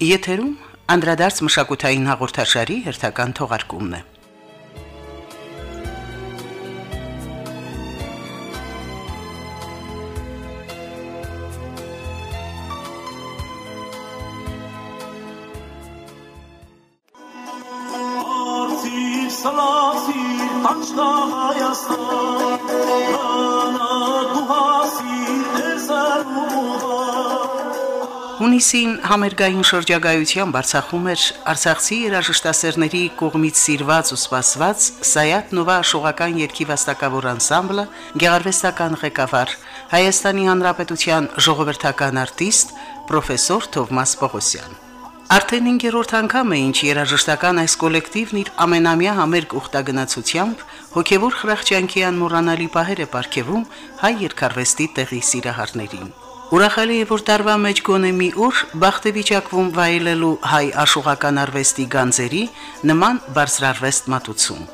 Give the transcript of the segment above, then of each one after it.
Եթերում անդրադարձ մշակութային հաղորդաշարի հերթական թողարկումն է։ Հունիսին համերգային շրջագայությամբ Արցախում էր Արցախցի երաժշտասերների կողմից սիրված ու սպասված Սայաթ Նովա շողական երգի վաստակավոր անսամբլը, գեղարվեստական ղեկավար, Հայաստանի Հանրապետության ժողովրդական արտիստ պրոֆեսոր Թովմաս Պողոսյան։ Արդեն 5-րդ անգամ է, ինչ երաժշտական այս կոլեկտիվն իր ամենամյա համերգ ուխտագնացությամբ հոգևոր խրախճանքի անմոռանալի պահեր է ապարգևում հայ երկարվեստի տեղի սիրահարներին։ Ուրախալի է, որ տարվա մեջ գոնե մի օր բախտեվիճակվում վայելելու հայ աշուղական արվեստի գանձերի նման բարձրարվեստ մատուցում։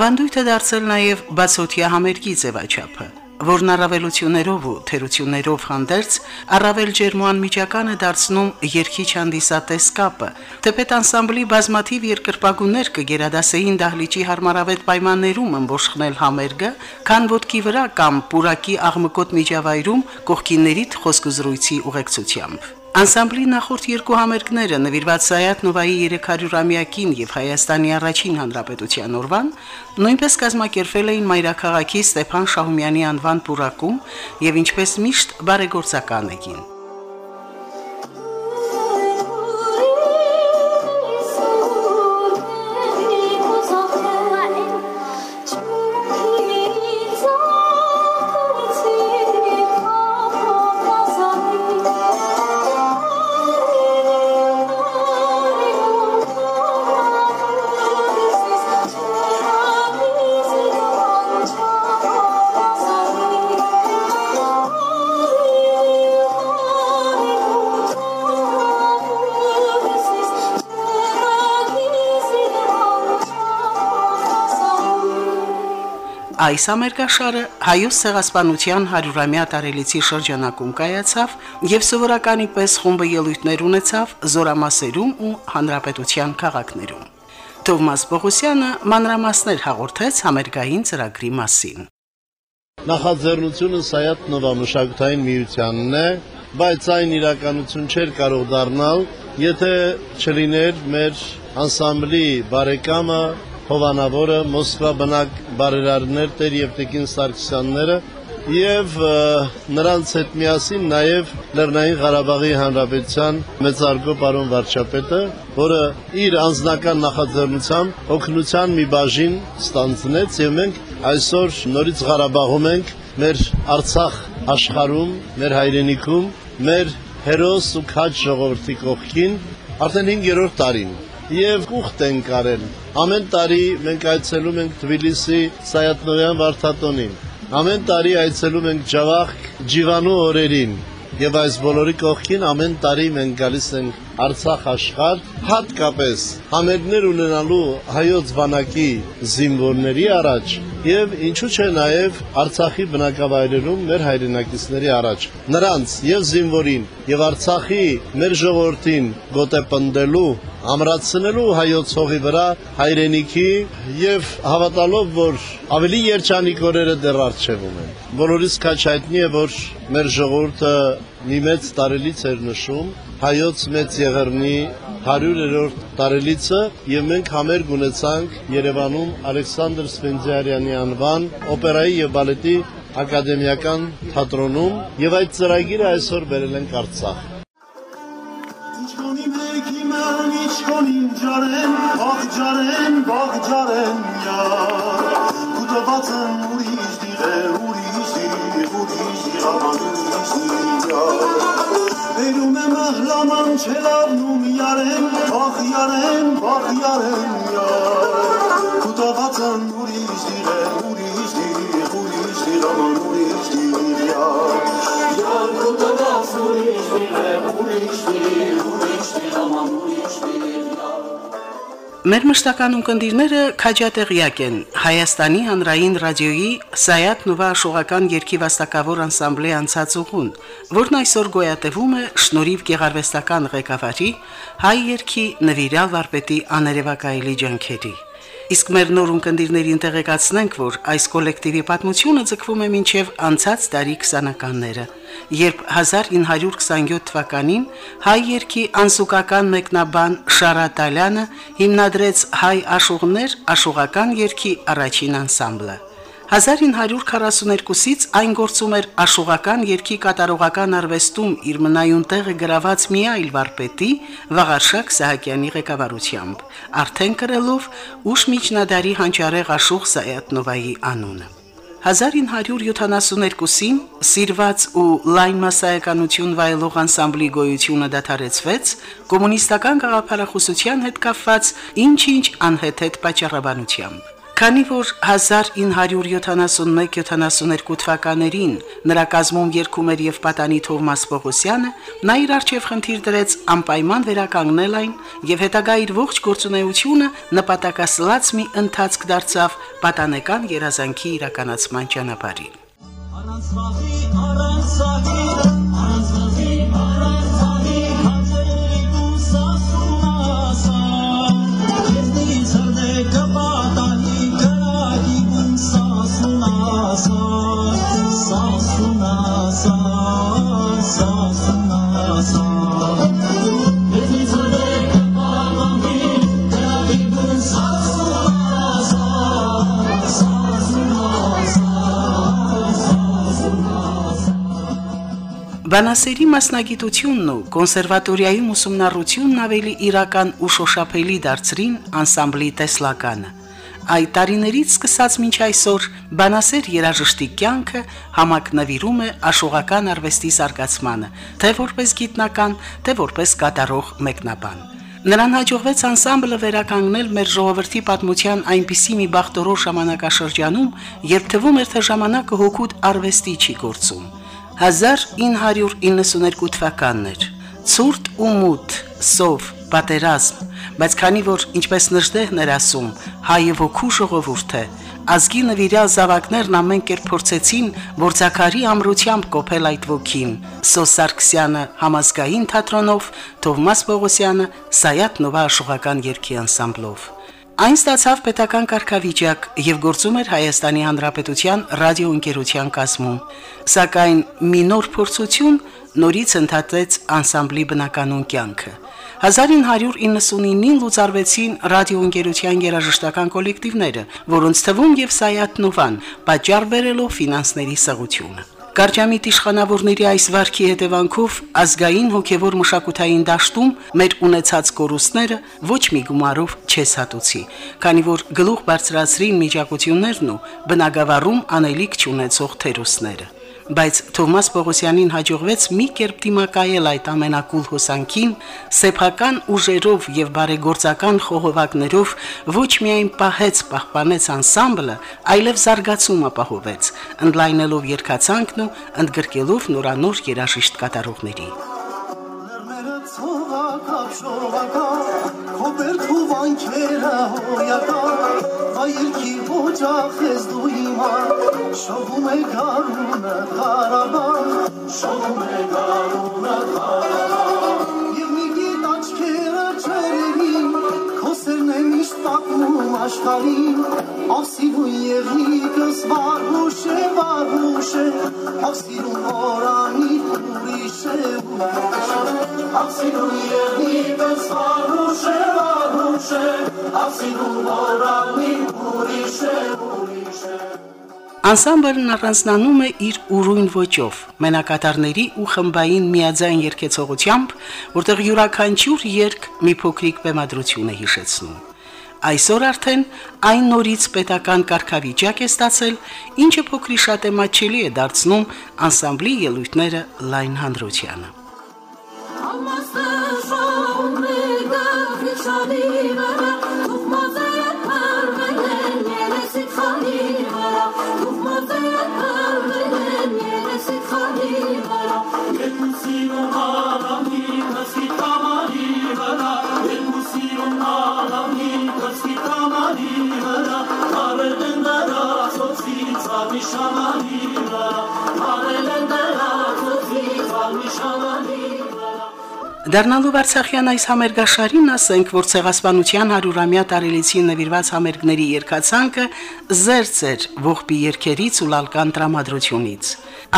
Ավանդույթը դարձել նաև բացօթյա համերգի ձևաչափը, որն առավելություններով ու թերություններով հանդերձ առավել ջերմոան միջական է դարձնում երկիչ հանդիսատես կապը։ Թեպետ անսամբլի բազմաթիվ երկրպագուներ կգերադասեին դահլիճի հարմարավետ պայմաններում ըմբոշխնել համերգը, քան ոտքի վրա կամ պուրակի աղմկոտ միջավայրում կողքիններիդ խոսքուզրույցի ուղեկցությամբ։ Անսամբլի նախորդ երկու համերգները նվիրված Սայաթ Նովայի 300-ամյակին եւ Հայաստանի առաջին հանրապետության օրվան նույնպես կազմակերպվել էին Մայրաքաղաքի Ստեփան Շահումյանի անվան պուրակում եւ ինչպես միշտ բարեգործական էին։ Այս ամերկաշարը հայոց ցեղասպանության 100-ամյա տարելիցի շրջանակում կայացավ եւ սովորականի պես խումբը ելույթներ ունեցավ Զորամասերում ու Հանրապետության քաղաքներում։ Թովմաս Պողոսյանը մանրամասներ հաղորդեց համերգային ծրագրի մասին։ Նախաձեռնությունը Սայաթ Նովա մշակութային միությանն է, բայց այն իրականություն չէր կարող դառնալ, եթե չլիներ մեր անսամբլի բարեկամը հովանավորը Մոսկվա բնակ բարերարներ Տեր Եվտեքին Սարգսյանները եւ նրանց հետ միասին նաեւ Լեռնային Ղարաբաղի Հանրապետության մեծարգո պարոն վարչապետը, որը իր անձնական նախաձեռնությամբ օգնության մի բաժին ստանձնեց եւ մենք այսօր նորից Ղարաբաղում ենք մեր Արցախ աշխարհում, մեր հայրենիքում, մեր հերոս ու քաջ ժողովրդի կողքին արդեն 5-րդ տարին եւ ուխտ են կարել։ Ամեն տարի մենք այցելում ենք Թբիլիսի Սայաթնովյան վարդատոնին։ Ամեն տարի այցելում ենք Ջավախ Ջիվանու օրերին։ Եվ այս բոլորի կողքին ամեն տարի մենք գալիս ենք Արցախ աշխարհ, հատկապես համերգներ ունենալու հայոց բանակի զինվորների առաջ եւ ինչու՞ չէ նաեւ Արցախի բնակավայրերում մեր հայրենակիցների առաջ։ Նրանց եւ զինվորին եւ Արցախի մեր ժողովրդին գոտեպնդելու ամրացնելու հայոց հողի վրա հայրենիքի եւ հավատալով, որ ավելի երջանիկ օրերը դեռ առջևում են։ Բոլորիս քաչ հայտնի է, որ մեր ժողովուրդը մի մեծ տարելից էր նշում հայոց մեծ եղեռնի 100-րդ տարելիցը եւ մենք համերգ ունեցանք Երևանում Ալեքսանդր Սպենդիարյանի անվան օպերայի եւ բալետի ակադեմիական թատրոնում եւ այդ ծրագիրը այսօր բերել ենք Արցախ։ Իչքոնի մեկի մեն, իչքոնին ջարեն, բաղ ջարեն, ահլաման չելավնում յարեն, բաղ յարեն, բաղ յարեն յար Կուտված են ուրիշ դիղե, ուրիշ դիղ, ուրիշ դիղ, աման ուրիշ դիղ յար Yar kutavas ուրիշ դիղ, ուրիշ դիղ, Մեր մշտական ունկնդիրները քաջատեղյակ են. Հայաստանի հանրային ռադիոյի Սայաթ Նուվա աշխողական երկի վաստակավոր անսամբլի անցած ուղուն, որն այսօր գոյատևում է շնորհիվ գեղարվեստական ղեկավարի հայ երկի նվիրալ վարպետի աներևակայելի ջանքերի։ Իսկ մեր նոր ունկնդիրներին տեղեկացնենք, որ այս կոլեկտիվի պատմությունը ձգվում է մինչև անցած դարի 20-ականները, երբ 1927 թվականին հայ երկի անսուկական մեկնաբան Շարատալյանը հիմնադրեց հայ աշուղներ աշուղական երկի առաջին անսամբլը։ 1942-ից այն գործում էր աշուղական երկի կատարողական արվեստում իր մնայուն տեղը գրաված մի այլ վարպետի Վաղարշակ Սահակյանի ղեկավարությամբ, արդեն կրելով ուշ միջնադարի հանճարեղ աշուղ Սայատնովայի անունը։ 1972-ին սիրված ու լայն մասսայականություն վայելող անսամբլի գոյությունը դադարեցվեց կոմունիստական գաղափարախոսության հետ կապված ինչ-ինչ անհեթեթ պատճառաբանությամբ։ Քանի որ 1971-72 թվականներին նրա կազմում երկում էր եւ պատանի Թովմաս Պողոսյանը, նա իր արչեւ խնդիր դրեց անպայման վերականգնել այն եւ հետագա իր ողջ գործունեությունը նպատակասլաց մի ընթացք դարձավ պատանեկան երազանքի իրականացման ճանապարհին։ Առանց վախի, առանց սահի, առանց վախի, առանց Բանասերի մասնագիտությունն ու կոնսերվատորիայում ուսումնառությունն ավելի իրական ու շոշափելի դարձրին անսամբլի տեսլականը։ Այդ տարիներից սկսած մինչ այսօր բանասեր երաժշտի կյանքը համակնվիրում է աշուղական արվեստի զարգացմանը, թե որպես գիտնական, թե որպես կատարող մեկնաբան։ Նրան հաջողվեց անսամբլը վերականգնել մեր ժողովրդի պատմության այնպիսի մի բախտորոշ ժամանակաշրջանում, երբ թվում էր թե ժամանակը հոգուտ արվեստի չի գործում։ 1992 թվականն էր։ Ցուրտ ու մութ, սով, պատերազմ, բայց քանի որ ինչպես նժդեհն էր ասում, հայը ոգու ժողովուրդ է, ազգի նվիրյալ զավակներն ամեն կերպ փորձեցին, որ Զաքարի ամրությամբ կոփել այդ ոգին։ Սոս Սարգսյանը համազգային թատրոնով, Թովմաս Պողոսյանը Սայաթ Նովա աշխուղական երգի անսամբլով։ Այն ստացավ պետական կարգավիճակ եւ գործում էր Հայաստանի Հանրապետության ռադիոընկերության կազմում։ Սակայն մի նոր փորձություն նորից ընդհատեց անսամբլի բնականոն կյանքը։ 1999-ին լուծարվեցին ռադիոընկերության երաժշտական կոլեկտիվները, որոնց թվում եւ Սայաթ Նովան, պատճառ բերելով ֆինանսների սղությունը։ Կարճամիտ իշխանավորների այս վարքի հետևանքով ազգային հոգևոր մշակութային դաշտում մեր ունեցած կորուստները ոչ մի գումարով չես հատուցի, քանի որ գլուխ բարձրացրին միջակություններն ու բնագավառում անելիք չունեցող թերուսները բայց Թովմաս Պողոսյանին հաջողվեց մի կերպ դիմակայել այդ ամենակուլ հոսանքին, սեփական ուժերով եւ բարեգործական խողովակներով ոչ միայն պահեց, պահպանեց անսամբլը, այլև զարգացում ապահովեց, ընդլայնելով երկացանքն ու ընդգրկելով նորանոր երաժիշտ կատարողների Կոպերտ վայրքի ոճախ ես դու հիմա, շողում է գարունը Ղարաբաղ, շողում է գարունը Ղարաբաղ, և մի գիտ աչքերը չերերին, քո սերն է միշտ պատմում աշխարհին, ասիրուն եղիկս վարուշ է, վարուշ է, ասիրուն օրանի ուրիշ է, ասիրուն եղիկս վարուշ է, վարուշ է, ասիրուն օրանի ուրիշ է, ուրիշ է, Անսամբլն առանձնանում է իր ուրույն ոճով, մենակատարների ու խմբային միաձայն երգեցողությամբ, որտեղ յուրաքանչյուր երգ մի փոքրիկ բեմադրություն է հիշեցնում։ Այսօր արդեն այն նորից պետական կարգավիճակ է ստացել, ինչը փոքրի շատ է մաչելի է դարձնում անսամբլի ելույթները լայն հանրությանը։ Ամասը շոուն Almışaman ikna, alelen de la kufi, almışaman ikna. Դառնալով Արցախյան այս համերգաշարին ասենք, որ ցեղասպանության 100-ամյա տարելիցին նվիրված համերգների երկացանկը զերծ էր ողբի երկերից ու լալկան տրամադրությունից։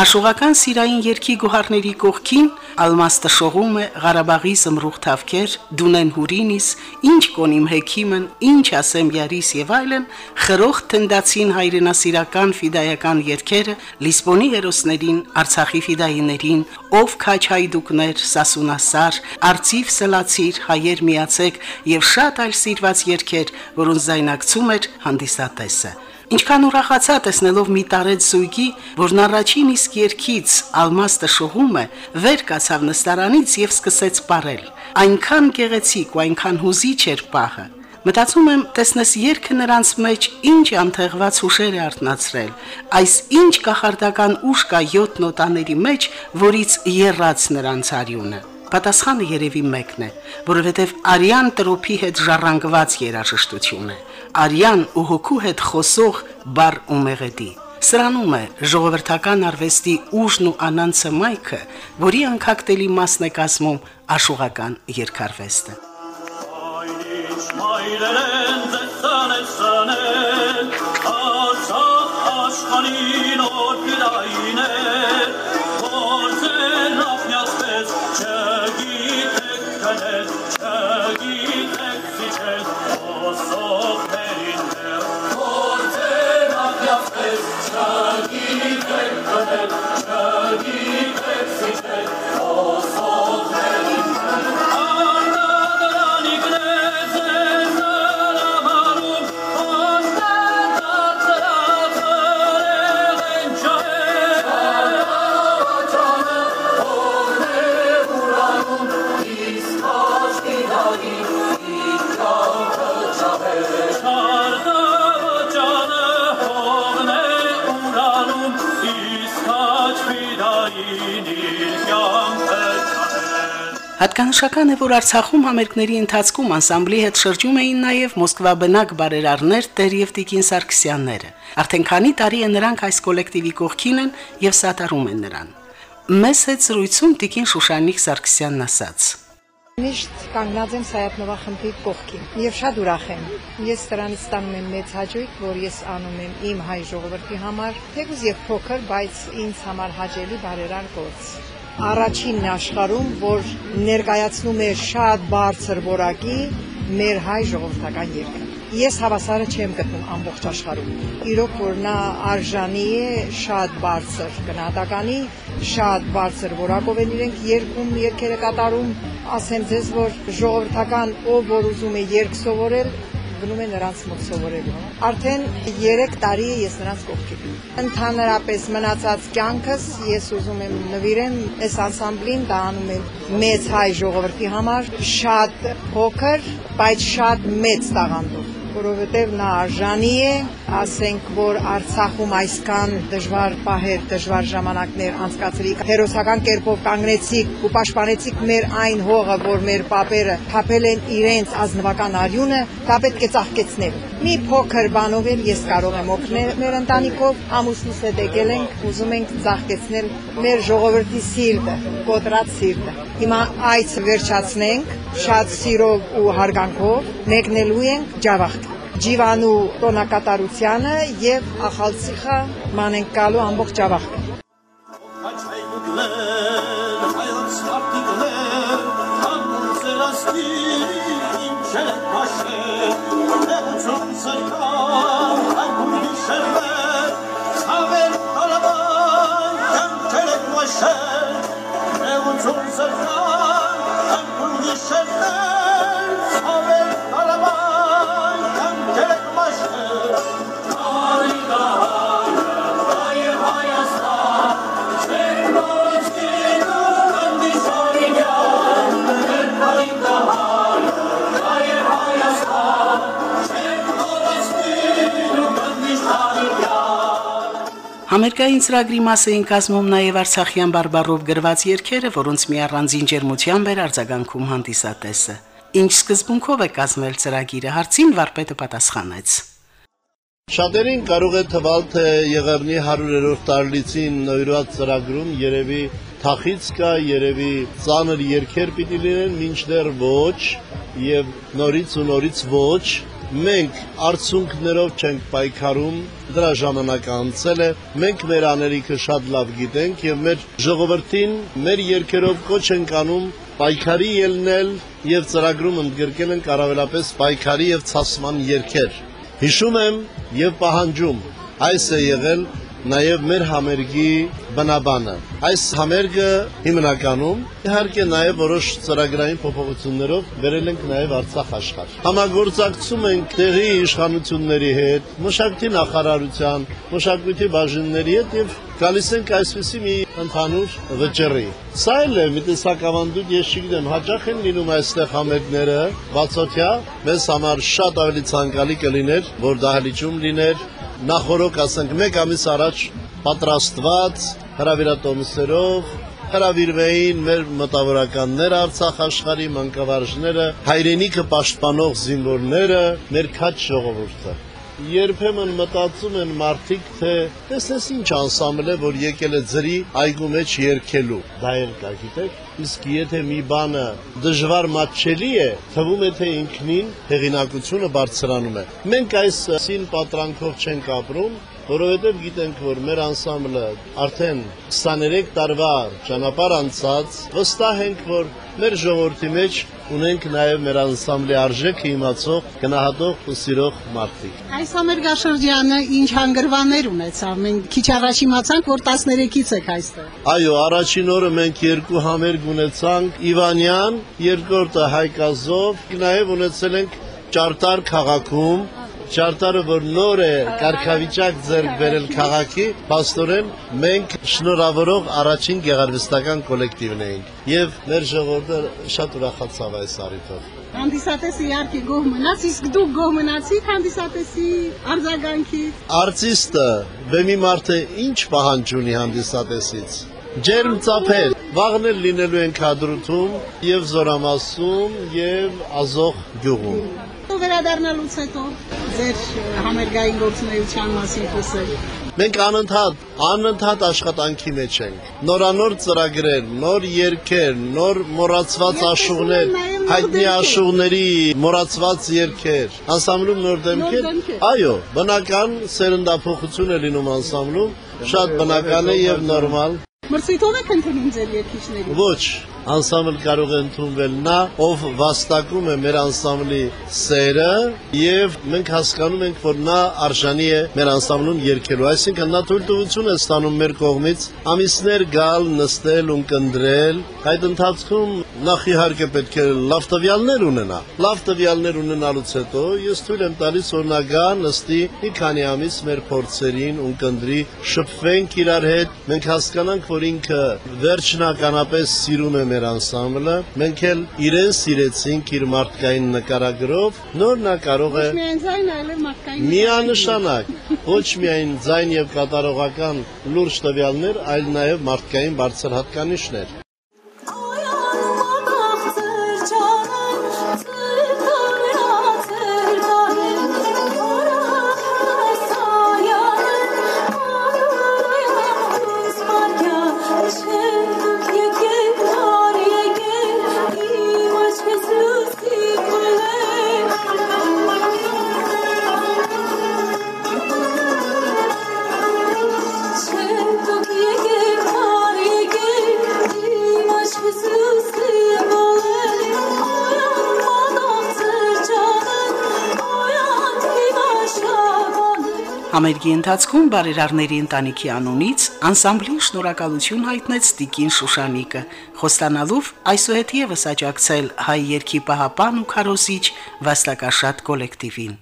Աշուղական սիրային երկի գոհարների կողքին ալմաստը շողում է Ղարաբաղի զմրուխ թավքեր, դունեն հուրինիս, ինչ կոնիմ հեքիմն, ինչ ասեմ յարիս եւ այլն, խրող թնդացին հայրենասիրական ֆիդայական երկերը Լիսբոնի հերոսներին, Արցախի ֆիդայիներին, ով քաչ հայդուկներ, Սասունասար, Արցիվ սլացիր, հայեր միացեք եւ շատ այլ սիրված երկեր, որոնց զայնակցում էր հանդիսատեսը։ Ինչքան ուրախացա տեսնելով մի տարեց զույգի, որն առաջին իսկ երկից ալմաստը շողում է, վեր կացավ նստարանից եւ սկսեց ապարել։ Այնքան գեղեցիկ ու այնքան հուզիչ էր պահը։ Մտածում եմ, տեսնես երկը նրանց մեջ ինչ անթեղված հուշեր է արտնացրել։ Այս ինչ կախարդական ուժ կա 7 նոտաների մեջ, որից երրած նրանց արյունը։ Պատասխանը երևի մեկն է, որովհետև Արիան տրոփի հետ ժառանգված երաժշտություն է։ Արիան ու հոգու հետ խոսող բար ու մեղեդի։ Սրանում է ժողովրդական արվեստի ուժն ու անանցը մայքը, որի անկակտելի մասն է կազմում աշուղական երկարվեստը։ Արցախ աշխանին օր Hallelujah. Հատկանշական է, որ Արցախում համերգների ընթացքում անսամբլի հետ շրջում էին նաև Մոսկվա բնակ բարերարներ Տեր եւ Տիկին Սարգսյանները։ Արդեն քանի տարի է նրանք այս կոլեկտիվի կողքին են եւ սատարում են նրան։ Մեզ հետ զրույցում Տիկին Շուշանիկ Սարգսյանն ասաց. Միշտ կանգնած եմ Սայատնովա խմբի կողքին եւ շատ ուրախ եմ։ Ես դրանից ստանում եմ մեծ հաճույք, որ ես անում եմ իմ հայ ժողովրդի համար, թեկուզ եւ փոքր, բայց ինձ համար հաճելի բարերար գործ առաջինն աշխարհում, որ ներկայացնում է շատ բարձր որակի մեր հայ ժողովրդական երգը։ Ես հավասարը չեմ գտնում ամբողջ աշխարհում։ Իրոք որ նա արժանի է շատ բարձր գնահատականի, շատ բարձր որակով են իրենք երգում, երգերը կատարում։ Ասեմ ձեզ, որ ժողովրդական ով որ ուզում է երգ սովորել, գնում է նրանց մոտ սովորելու։ Արդեն 3 տարի է ես նրանց կողքին։ Ընդհանրապես մնացած կյանքս ես ուզում եմ նվիրեմ այս անսամբլին, դա անում եմ մեծ հայ ժողովրդի համար, շատ փոքր, բայց շատ մեծ տաղանդով որովհետև նա արժանի է, ասենք, որ Արցախում այսքան դժվար պահեր, դժվար ժամանակներ անցկացրիք, հերոսական կերպով կանգնեցիք ու պաշտպանեցիք մեր այն հողը, որ մեր պապերը թափել են իրենց ազնվական արյունը, դա պետք է ծաղկեցնել։ Մի փոքր բանով էլ ես կարող եմ օգնել մեր ընտանիքով, ամուսնուս հետ եկել ենք, ուզում ենք ծաղկեցնել մեր ժողովրդի սիրտը, կոտրած սիրտը։ Հիմա այս վերջացնենք շատ սիրով ու հարգանքով, մեկնելու ենք ջավախ ջիվանու տոնակատարությանը եւ ախալցիխա մանենք գալու ամբողջ ջավախը Համերգային ծրագրի մաս էին կազմում նաև Արցախյան բարբառով գրված երգերը, որոնց մի առանձին ջերմությամբ էր արձագանքում հանդիսատեսը։ Ինչ սկզբունքով է կազմել ծրագիրը, հարցին վարպետը պատասխանեց. Շատերին կարող է թվալ, թե Եղեռնի 100-րդ տարելիցին նվիրված ծրագրում երևի թախից կա, երևի ծանր երկեր պիտի լինեն, մինչդեռ ոչ, եւ նորից ու նորից ոչ, մենք արցունքներով չենք պայքարում, դրա ժամանակը անցել է, մենք մեր աներիքը շատ լավ գիտենք եւ մեր ժողովրդին մեր երկերով կոչ ենք անում պայքարի ելնել եւ ծրագրում ընդգրկել ենք առավելապես պայքարի եւ ցասման երկեր։ Հիշում եմ եւ պահանջում այս է եղել նաև մեր համերգի բնաբանը։ Այս համերգը հիմնականում իհարկե նաև որոշ ծրագրային փոփոխություններով վերել ենք նաև Արցախ աշխարհ։ Համագործակցում ենք տեղի իշխանությունների հետ, մշակույթի նախարարության, մշակույթի բաժինների հետ եւ գալիս ենք այսպեսի մի ընդհանուր վճռի։ Սա էլ է մի տեսակավանդույթ, ես չգիտեմ, հաճախ են լինում այստեղ համերգները, բացօթյա, մեզ համար շատ ավելի ցանկալի կլիներ, որ դահլիճում լիներ, նախորոք, ասենք, մեկ ամիս առաջ պատրաստված հրավիրատոմսերով հրավիրվեին մեր մտավորականներ Արցախ աշխարհի մանկավարժները, հայրենիքը պաշտպանող զինվորները, մեր քաչ ժողովուրդը երբեմն մտածում են մարդիկ, թե տեսնես ինչ անսամբլ է, որ եկել է ծրի այգու մեջ երկելու։ Դա էլ կա, գիտեք։ Իսկ եթե մի բանը դժվար մատչելի է, թվում է թե ինքնին հեղինակությունը բարձրանում է։ Մենք այս սին պատրանքով չենք ապրում, որովհետև գիտենք, որ մեր անսամբլը արդեն 23 տարվա ճանապարհ անցած, վստահ ենք, որ մեր ժողովրդի մեջ ունենք նաև մեր անսամբլի արժեքը իմացող, գնահատող ու սիրող մարդիկ։ Այս ամերգաշրջանը ինչ հանգրվաններ ունեցավ։ Մենք քիչ առաջ իմացանք, որ 13-ից եք այստեղ։ Այո, առաջին օրը մենք երկու համերգ ունեցանք՝ Իվանյան, երկրորդը Հայկազով, նաև ունեցել ենք Ճարտար քաղաքում Ճարտարը, որ նոր է կարգավիճակ ձեռք բերել քաղաքի, աստորեն մենք շնորհավորող առաջին գեղարվեստական կոլեկտիվն էինք եւ մեր ժողովուրդը շատ ուրախացավ այս առիթով։ Հանդիսատեսը իհարկե գոհ մնաց, իսկ դուք գոհ մնացիք հանդիսատեսի արձագանքից։ Արտիստը, բեմի մարդը ինչ պահանջ ունի հանդիսատեսից։ Ջերմ ծափեր, վաղն էլ լինելու են կադրություն եւ Զորամասում եւ Ազող գյուղում վերադառնալուց հետո ձեր համերգային գործունեության մասին խոսել։ Մենք անընդհատ անընդհատ աշխատանքի մեջ ենք։ Նորանոր ծրագրեր, նոր երգեր, նոր մոռացված աշուղներ, հայտնի աշուղների մոռացված երգեր, անսամբլում նոր դեմքեր։ Այո, բնական սերնդափոխություն է լինում անսամբլում, շատ բնական է եւ նորմալ։ Մրցույթով եք ընդունում ձեր երգիչներին։ Ոչ, անսամբլ կարող է ընդունվել նա, ով վաստակում է մեր անսամբլի սերը եւ մենք հասկանում ենք, որ նա արժանի է մեր անսամբլում երգելու։ Այսինքն նա թույլտվություն է ստանում մեր կողմից ամիսներ գալ, նստել, ունկնդրել։ Այդ ընթացքում նախ իհարկե պետք է լավ տվյալներ ունենա։ Լավ տվյալներ ունենալուց հետո ես թույլ եմ տալիս, որ նա գա, նստի մի քանի ամիս մեր փորձերին, ունկնդրի, շփվենք իրար հետ, մենք հասկանանք, որ ինքը վերջնականապես սիրում է մեր անսամբլը, մենք էլ իրեն սիրեցինք իր մարդկային նկարագրով, նոր նա կարող է միանշանակ ոչ միայն ձայն եւ կատարողական լուրջ տվյալներ, այլ նաեւ մարդկային բարձր հատկանիշներ։ Համերգի ընթացքում բարերարների ընտանիքի անունից անսամբլին շնորհակալություն հայտնեց Տիկին Շուշանիկը, խոստանալով այսուհետ եւս աջակցել հայ երկի պահապան ու քարոզիչ վաստակաշատ կոլեկտիվին։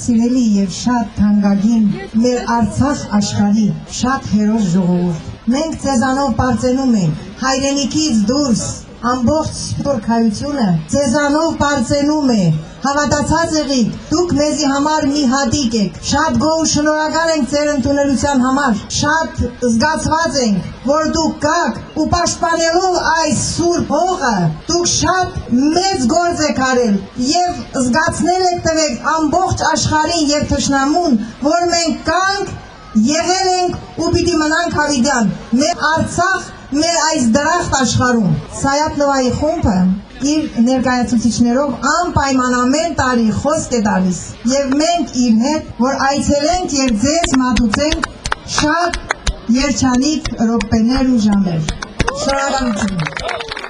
Սիրելի եւ շատ թանկագին մեր Արցախ աշխարհի շատ հերոս ժողովուրդ։ Մենք ցեզանով բարձենում ենք հայրենիքից դուրս ամբողջ սփորքայությունը ձեզանով բարձենում է հավատացած եղիք դուք մեզի համար մի հատիկ եք շատ գոհ շնորհակալ ենք ձեր ընդունելության համար շատ զգացված ենք որ դուք կաք ու պաշտպանելով այս սուրբ հողը դուք շատ մեծ գործ եք արել եւ զգացնել եք տվեք ամբողջ աշխարհին եւ թշնամուն որ մենք կանք եղել ենք ու պիտի մնանք հավիտյան մեր Արցախ մեր այս դրախտ աշխարհում Սայաթ Նովայի խումբը իր ներկայացուցիչներով անպայման ամեն տարի խոսք է տալիս եւ մենք իր հետ որ այցելենք եւ ձեզ մատուցենք շատ երջանիկ րոպեներ ու ժամեր շնորհակալություն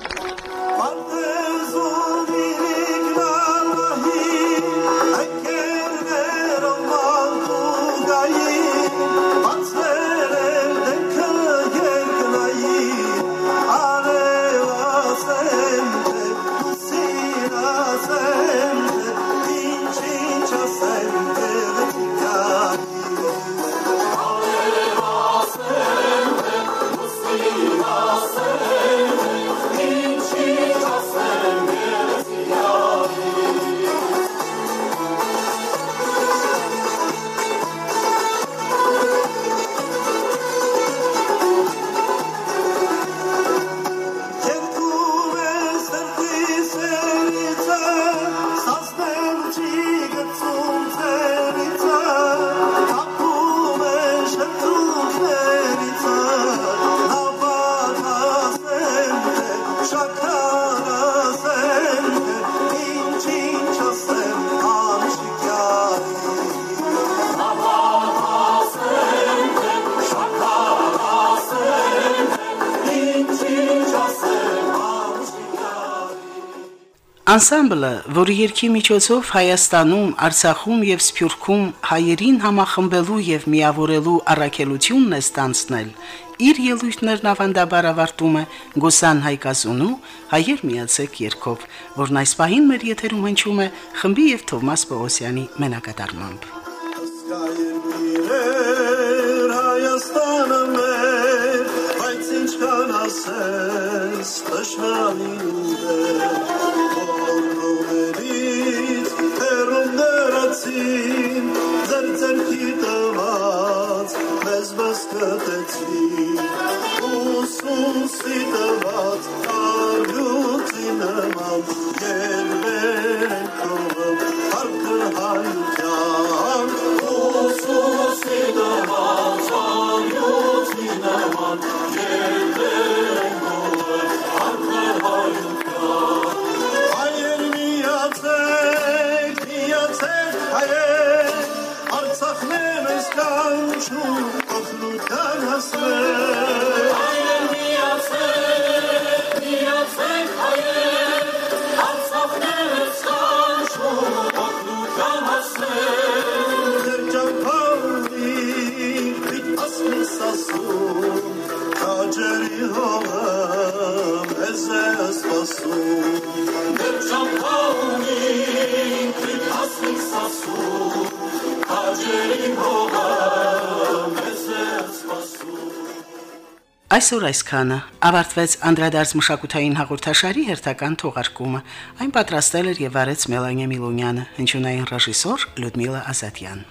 Անսամբլը, որի երկի միջոցով Հայաստանում, Արցախում եւ Սփյուռքում հայերին համախմբելու եւ միավորելու առաքելությունն է ստանցնել, իր ելույթներն ավանդաբար ավարտում է Գոսան Հայկազունու հայեր միացեք երկով, որն այս պահին մեր եթերում հնչում է խմբի եւ Թովմաս Պողոսյանի մենակատարմամբ։ Հայաստանը մեր, բայց ինչքան ասես, տշնամին գնացին Пустый. Այսօր այսքանը ավարտվեց անդրադարձ մշակութային հաղորդաշարի հերթական թողարկումը։ Այն պատրաստել էր եւ արեց Մելանիա Միլոնյանը, հնչյունային ռեժիսոր Լյուդմիլա Ազատյան։